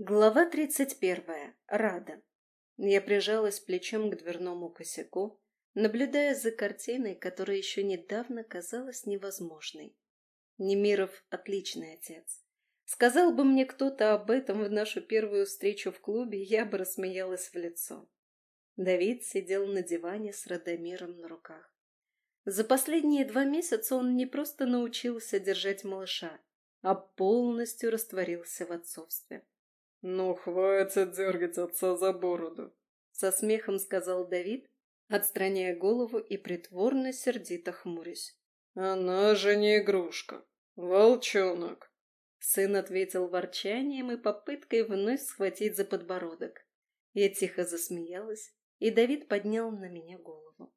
Глава тридцать первая. Рада. Я прижалась плечом к дверному косяку, наблюдая за картиной, которая еще недавно казалась невозможной. Немиров – отличный отец. Сказал бы мне кто-то об этом в нашу первую встречу в клубе, я бы рассмеялась в лицо. Давид сидел на диване с Радомиром на руках. За последние два месяца он не просто научился держать малыша, а полностью растворился в отцовстве. «Ну, хватит дергать отца за бороду», — со смехом сказал Давид, отстраняя голову и притворно сердито хмурясь. «Она же не игрушка. Волчонок». Сын ответил ворчанием и попыткой вновь схватить за подбородок. Я тихо засмеялась, и Давид поднял на меня голову.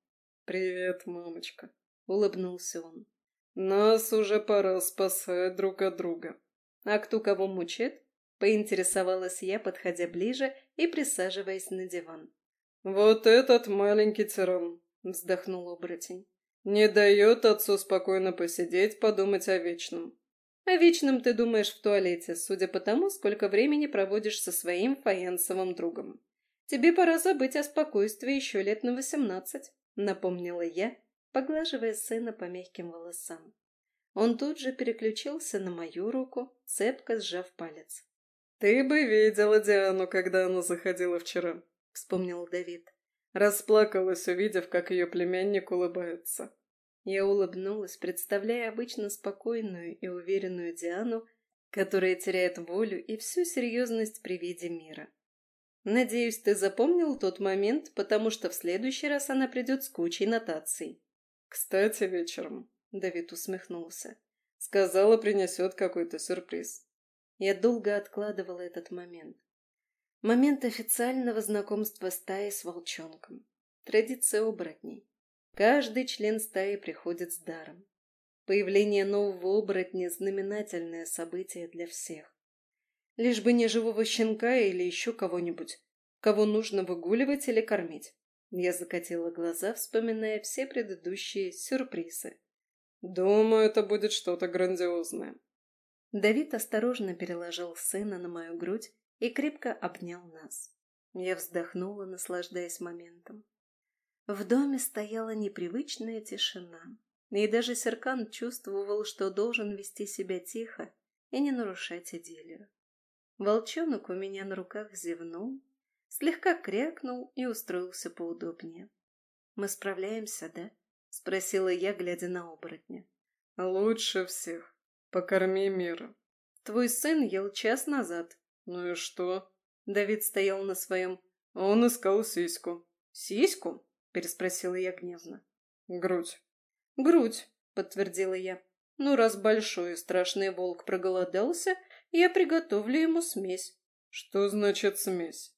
«Привет, мамочка», — улыбнулся он. «Нас уже пора спасать друг от друга». «А кто кого мучит?» Поинтересовалась я, подходя ближе и присаживаясь на диван. «Вот этот маленький тиран», — вздохнул оборотень. «Не дает отцу спокойно посидеть, подумать о вечном». «О вечном ты думаешь в туалете, судя по тому, сколько времени проводишь со своим фаянсовым другом. Тебе пора забыть о спокойствии еще лет на восемнадцать», — напомнила я, поглаживая сына по мягким волосам. Он тут же переключился на мою руку, цепко сжав палец. «Ты бы видела Диану, когда она заходила вчера», — вспомнил Давид. Расплакалась, увидев, как ее племянник улыбается. Я улыбнулась, представляя обычно спокойную и уверенную Диану, которая теряет волю и всю серьезность при виде мира. Надеюсь, ты запомнил тот момент, потому что в следующий раз она придет с кучей нотаций. Кстати, вечером, — Давид усмехнулся, — сказала, принесет какой-то сюрприз. Я долго откладывала этот момент. Момент официального знакомства стаи с волчонком. Традиция оборотней. Каждый член стаи приходит с даром. Появление нового оборотня – знаменательное событие для всех. Лишь бы не живого щенка или еще кого-нибудь, кого нужно выгуливать или кормить. Я закатила глаза, вспоминая все предыдущие сюрпризы. «Думаю, это будет что-то грандиозное», Давид осторожно переложил сына на мою грудь и крепко обнял нас. Я вздохнула, наслаждаясь моментом. В доме стояла непривычная тишина, и даже Серкан чувствовал, что должен вести себя тихо и не нарушать идиллию. Волчонок у меня на руках зевнул, слегка крякнул и устроился поудобнее. «Мы справляемся, да?» — спросила я, глядя на оборотня. «Лучше всех», Покорми мира. Твой сын ел час назад. Ну и что? Давид стоял на своем. Он искал сиську. Сиську? Переспросила я гневно. Грудь. Грудь, подтвердила я. Ну, раз большой и страшный волк проголодался, я приготовлю ему смесь. Что значит смесь?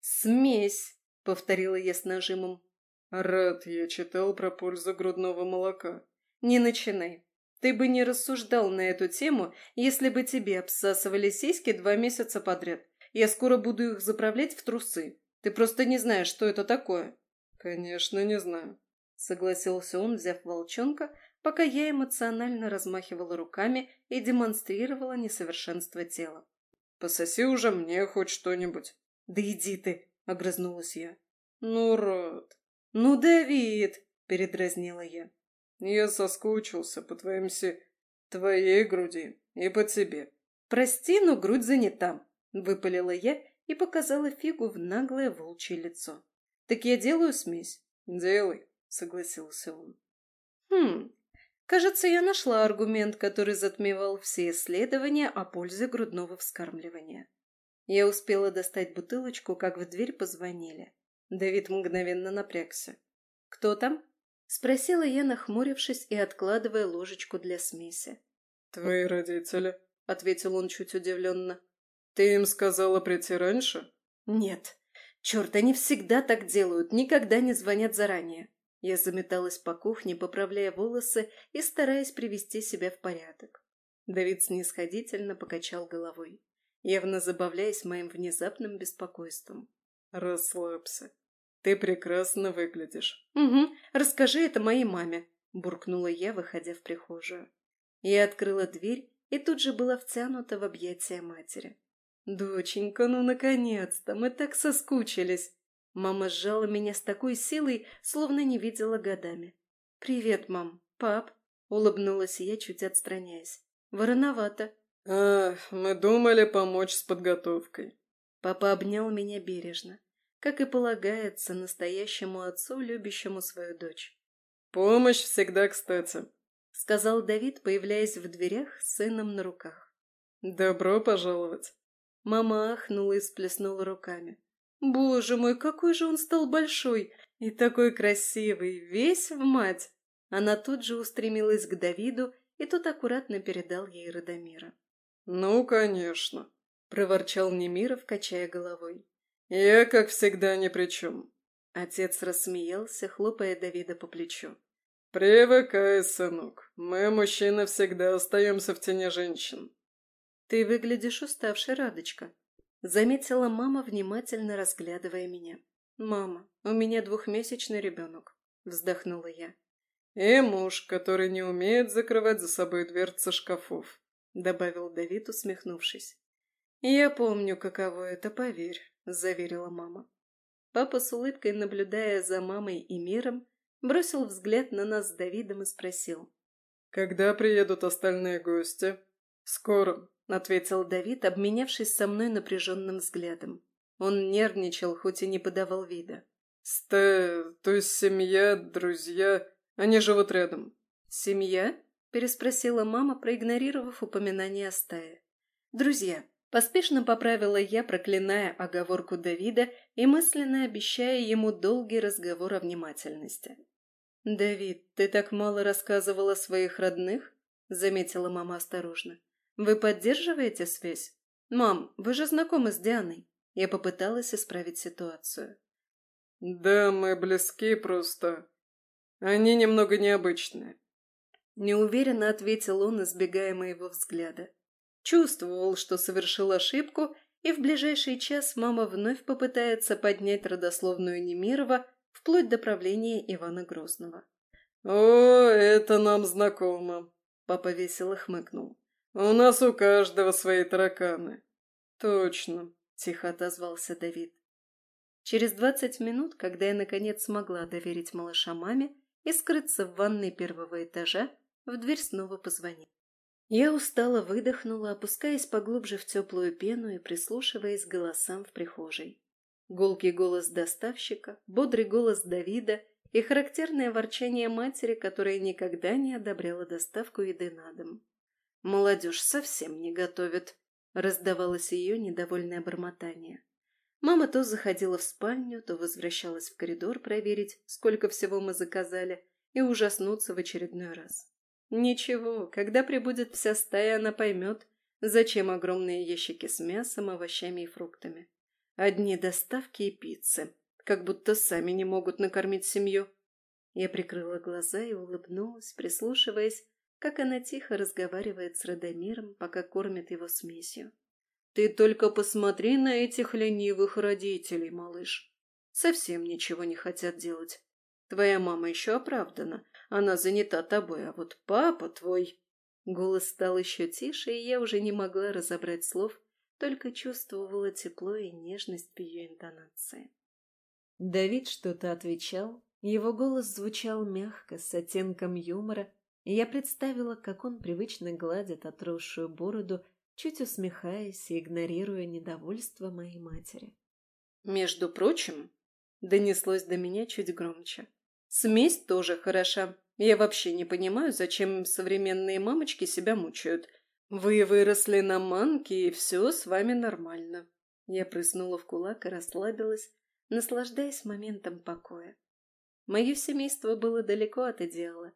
Смесь, повторила я с нажимом. Рад, я читал про пользу грудного молока. Не начинай. Ты бы не рассуждал на эту тему, если бы тебе обсасывали сиськи два месяца подряд. Я скоро буду их заправлять в трусы. Ты просто не знаешь, что это такое». «Конечно, не знаю», — согласился он, взяв волчонка, пока я эмоционально размахивала руками и демонстрировала несовершенство тела. «Пососи уже мне хоть что-нибудь». «Да иди ты!» — огрызнулась я. «Ну, рад». «Ну, Давид!» — передразнила я. Я соскучился по твоим си... твоей груди и по тебе. Прости, но грудь занята, выпалила я и показала фигу в наглое волчье лицо. Так я делаю смесь. Делай, согласился он. Хм, кажется, я нашла аргумент, который затмевал все исследования о пользе грудного вскармливания. Я успела достать бутылочку, как в дверь позвонили. Давид мгновенно напрягся. «Кто там?» Спросила я, нахмурившись и откладывая ложечку для смеси. «Твои родители», — ответил он чуть удивленно. «Ты им сказала прийти раньше?» «Нет. Черт, они всегда так делают, никогда не звонят заранее». Я заметалась по кухне, поправляя волосы и стараясь привести себя в порядок. Давид снисходительно покачал головой, явно забавляясь моим внезапным беспокойством. «Расслабься. Ты прекрасно выглядишь. Угу, расскажи это моей маме, буркнула я, выходя в прихожую. Я открыла дверь и тут же была втянута в объятия матери. «Доченька, ну наконец-то! Мы так соскучились!» Мама сжала меня с такой силой, словно не видела годами. «Привет, мам! Пап!» — улыбнулась я, чуть отстраняясь. «Вороновато!» «А, мы думали помочь с подготовкой». Папа обнял меня бережно, как и полагается настоящему отцу, любящему свою дочь. «Помощь всегда кстати», — сказал Давид, появляясь в дверях с сыном на руках. «Добро пожаловать!» Мама ахнула и сплеснула руками. «Боже мой, какой же он стал большой! И такой красивый, весь в мать!» Она тут же устремилась к Давиду, и тот аккуратно передал ей Радомира. «Ну, конечно», — проворчал Немиров, качая головой. «Я, как всегда, ни при чем». Отец рассмеялся, хлопая Давида по плечу. «Привыкай, сынок. Мы, мужчины, всегда остаемся в тени женщин. «Ты выглядишь уставшей, Радочка», — заметила мама, внимательно разглядывая меня. «Мама, у меня двухмесячный ребенок», — вздохнула я. «И муж, который не умеет закрывать за собой дверцы шкафов», — добавил Давид, усмехнувшись. «Я помню, каково это, поверь», — заверила мама. Папа с улыбкой, наблюдая за мамой и миром, бросил взгляд на нас с Давидом и спросил. «Когда приедут остальные гости?» «Скоро», — ответил Давид, обменявшись со мной напряженным взглядом. Он нервничал, хоть и не подавал вида. «Сте... то есть семья, друзья, они живут рядом». «Семья?» — переспросила мама, проигнорировав упоминание о стае. «Друзья». Поспешно поправила я, проклиная оговорку Давида и мысленно обещая ему долгий разговор о внимательности. «Давид, ты так мало рассказывал о своих родных?» — заметила мама осторожно. Вы поддерживаете связь? Мам, вы же знакомы с Дианой. Я попыталась исправить ситуацию. Да, мы близки просто. Они немного необычные. Неуверенно ответил он, избегая моего взгляда. Чувствовал, что совершил ошибку, и в ближайший час мама вновь попытается поднять родословную Немирова вплоть до правления Ивана Грозного. «О, это нам знакомо», — папа весело хмыкнул. «У нас у каждого свои тараканы». «Точно», — тихо отозвался Давид. Через двадцать минут, когда я наконец смогла доверить малыша маме и скрыться в ванной первого этажа, в дверь снова позвонили. Я устало выдохнула, опускаясь поглубже в теплую пену и прислушиваясь к голосам в прихожей. Гулкий голос доставщика, бодрый голос Давида и характерное ворчание матери, которая никогда не одобряла доставку еды на дом. Молодежь совсем не готовит, раздавалось ее недовольное бормотание. Мама то заходила в спальню, то возвращалась в коридор проверить, сколько всего мы заказали, и ужаснуться в очередной раз. Ничего, когда прибудет вся стая, она поймет, зачем огромные ящики с мясом, овощами и фруктами. Одни доставки и пиццы, как будто сами не могут накормить семью. Я прикрыла глаза и улыбнулась, прислушиваясь как она тихо разговаривает с Радомиром, пока кормит его смесью. «Ты только посмотри на этих ленивых родителей, малыш. Совсем ничего не хотят делать. Твоя мама еще оправдана, она занята тобой, а вот папа твой...» Голос стал еще тише, и я уже не могла разобрать слов, только чувствовала тепло и нежность в ее интонации. Давид что-то отвечал, его голос звучал мягко, с оттенком юмора, и я представила, как он привычно гладит отросшую бороду, чуть усмехаясь и игнорируя недовольство моей матери. «Между прочим», — донеслось до меня чуть громче, — «смесь тоже хороша. Я вообще не понимаю, зачем современные мамочки себя мучают. Вы выросли на манке, и все с вами нормально». Я прыснула в кулак и расслабилась, наслаждаясь моментом покоя. Мое семейство было далеко от идеала,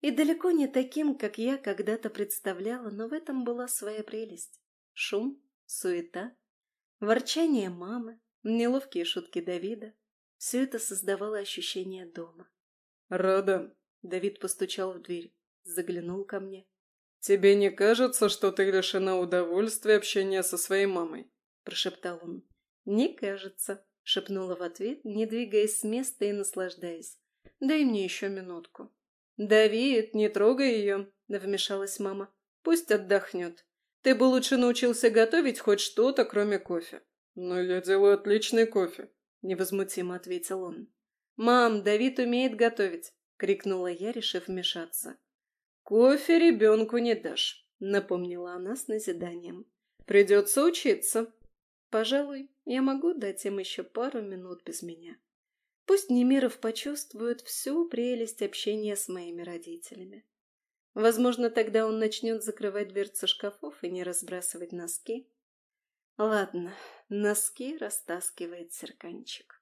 и далеко не таким, как я когда-то представляла, но в этом была своя прелесть. Шум, суета, ворчание мамы, неловкие шутки Давида. Все это создавало ощущение дома. «Рада!» — Давид постучал в дверь, заглянул ко мне. «Тебе не кажется, что ты лишена удовольствия общения со своей мамой?» — прошептал он. «Не кажется», — шепнула в ответ, не двигаясь с места и наслаждаясь. «Дай мне еще минутку». «Давид, не трогай ее», — вмешалась мама. «Пусть отдохнет. Ты бы лучше научился готовить хоть что-то, кроме кофе». «Но я делаю отличный кофе», — невозмутимо ответил он. «Мам, Давид умеет готовить», — крикнула я, решив вмешаться. «Кофе ребенку не дашь», — напомнила она с назиданием. «Придется учиться». «Пожалуй, я могу дать им еще пару минут без меня. Пусть Немиров почувствует всю прелесть общения с моими родителями. Возможно, тогда он начнет закрывать дверцы шкафов и не разбрасывать носки. Ладно, носки растаскивает серканчик.